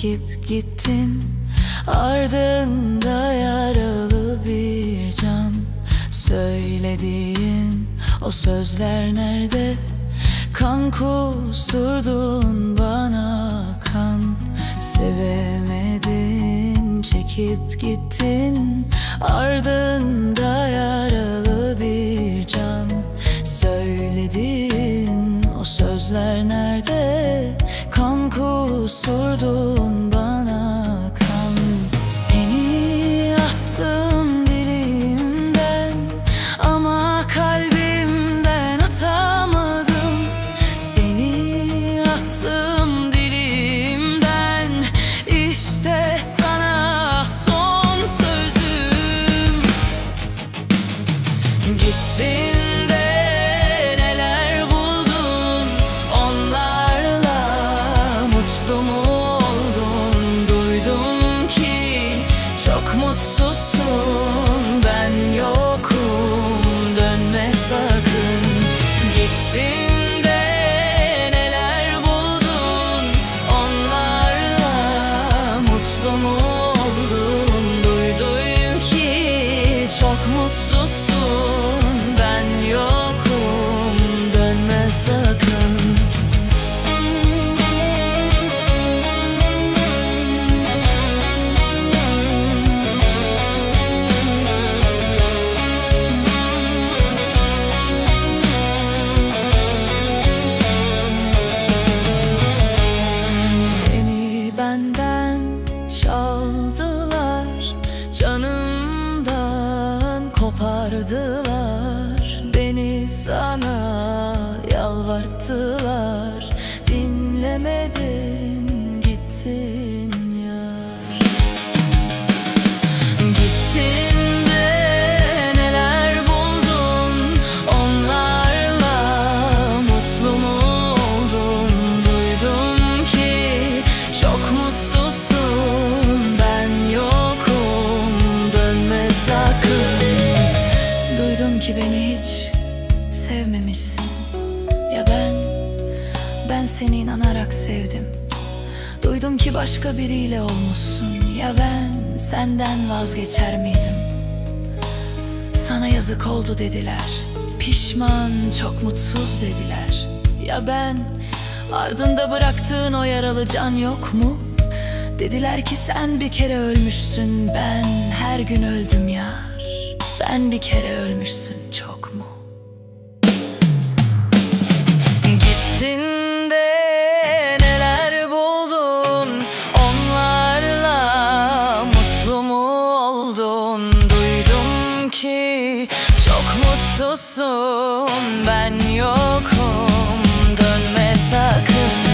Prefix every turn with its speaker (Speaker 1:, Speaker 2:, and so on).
Speaker 1: gittin. Ardında yaralı bir can Söylediğin o sözler nerede? Kan kusturdun bana kan Sevemedin. Çekip gittin. Ardında kusturdun mutsuzsun Ben yokum. Dönme sakın. Gittin de neler buldun? Onlarla mutlu mu oldun? Ki çok mutsuzsun çaldılar Canımdan kopardılar. Beni sana yalvarttılar Dinlemedin Duydum ki beni hiç sevmemişsin. Ya ben, ben seni inanarak sevdim. Duydum ki başka biriyle olmuşsun. Ya ben senden vazgeçer miydim? Sana yazık oldu dediler. Pişman çok mutsuz dediler. Ya ben ardında bıraktığın o yaralı can yok mu? Dediler ki sen bir kere ölmüşsün. Ben her gün öldüm yar Sen bir kere ölmüşsün çok mu? Gittin de neler buldun? Onlarla mutlu mu oldun? Duydum ki çok mutsuzsun Ben yokum. Dönme sakın